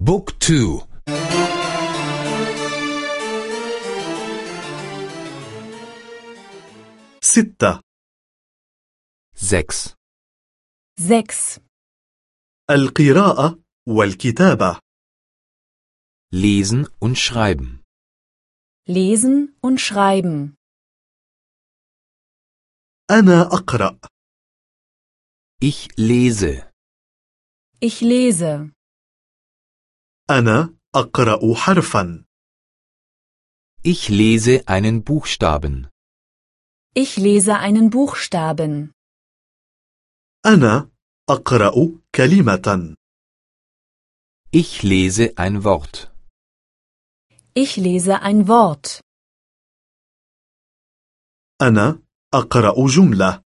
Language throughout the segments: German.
بوك تو ستة سكس sechs, القراءة والكتابة lesen und schreiben lesen und schreiben. أنا أقرأ ich lese Ich lese. أنا أقرأ حرفا ich lese einen Buchstaben Ich lese einen Buchstaben. أنا أقرأ كلمة ich lese ein Wort Ich lese ein Wort. أنا أقرأ جملة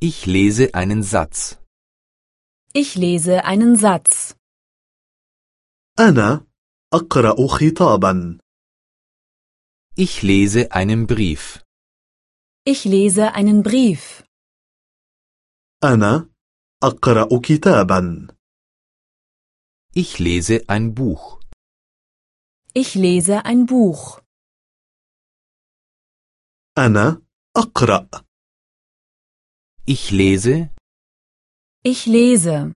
ich lese einen Satz Ich lese einen Satz. أنا أقرأ خطابا ich lese einen Brief Ich lese einen Brief. أنا أقرأ كتابا ich lese ein Buch Ich lese ein Buch. أنا أقرأ ich lese Ich lese.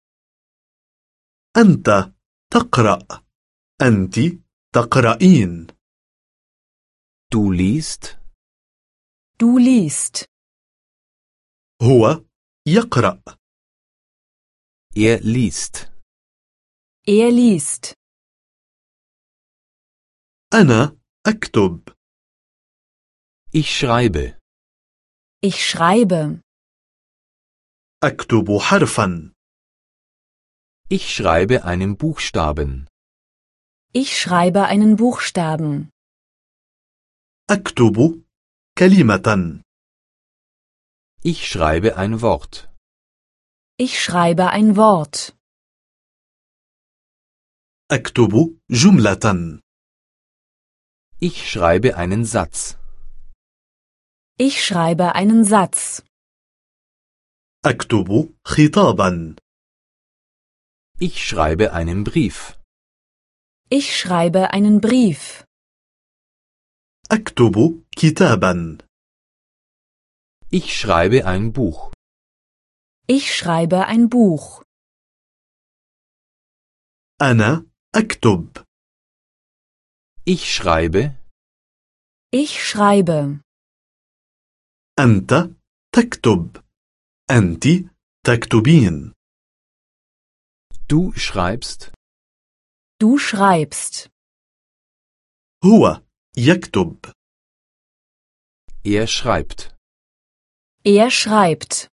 أنت تقرأ أنت تقرأين du liest Du liest. هو يقرأ er liest Er liest. أنا أكتب ich schreibe Ich schreibe. أكتب حرفا ich schreibe einen Buchstaben Ich schreibe einen Buchstaben. أكتب كلمة ich schreibe ein Wort Ich schreibe ein Wort. أكتب جملة ich schreibe einen Satz Ich schreibe einen Satz. أكتب خطابا ich schreibe einen Brief Ich schreibe einen Brief. أكتب كتابا ich schreibe ein Buch Ich schreibe ein Buch. أنا أكتب ich schreibe Ich schreibe. أنت تكتب أنت تكتبين du schreibst Du schreibst. هو يكتب er schreibt Er schreibt.